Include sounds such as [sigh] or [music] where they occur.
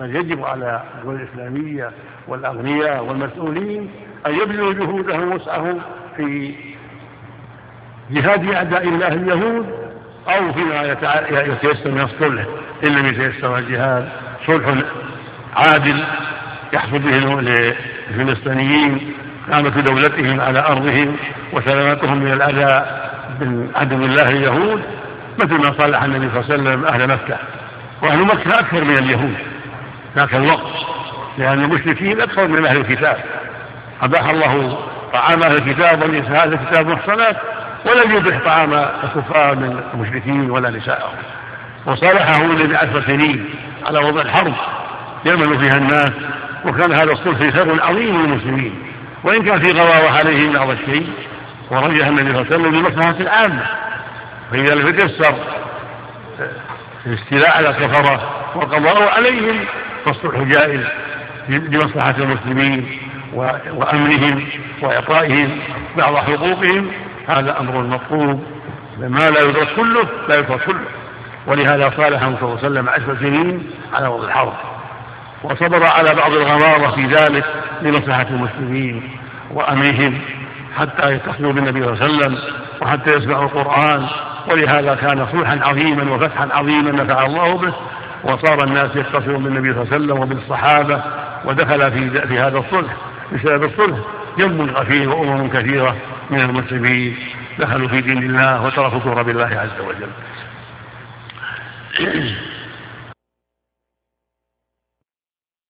بل يجب على الدول الإسلامية والأغنياء والمسؤولين أن يبذلوا جهودهم وسعهم في جهاد أعداء الله اليهود أو فيما يتيسر من الصلح. إن لم يتيسر الجهاد صلح عادل يحصل به للفلسطينيين قامة دولتهم على أرضهم وسلامتهم من الأذى من عدو الله اليهود مثل ما صالح النبي صلى الله عليه وسلم أهل مكة. وأهل مكة أكثر من اليهود. ذاك الوقت لأن المشركين أكثر من أهل الكتاب. أباح الله طعام أهل الكتاب ونساء أهل الكتاب محصنات ولم يبح طعام الكفار من المشركين ولا نساءهم وصالحه الذي عشر سنين على وضع الحرب يأمن فيها الناس وكان هذا الصلح خير عظيم للمسلمين. وإن كان في غواوة عليهم بعض الشيء ورجح النبي صلى الله عليه وسلم لمصلحة العامة. فإذا لم يتيسر الاستيلاء على الكفرة والقضاء عليهم فالصلح جائز لمصلحة المسلمين وأمنهم وإعطائهم بعض حقوقهم. هذا أمر مطلوب. ما لا يدرك كله لا يدرك كله. ولهذا صالحهم صلى الله عليه وسلم عشر سنين على وضع الحرب وصبر على بعض الغمارة في ذلك لمصلحة المسلمين وأمنهم حتى يتصلوا بالنبي صلى الله عليه وسلم وحتى يسمعوا القرآن. ولهذا كان صلحا عظيما وفتحا عظيما نفع الله به. وصار الناس يتصلون بالنبي صلى الله عليه وسلم وبالصحابة ودخل في في هذا الصلح بسبب الصلح. جنب غفير وأمم كثيرة من المسلمين دخلوا في دين الله وتركوا كفر بالله عز وجل. [clears throat]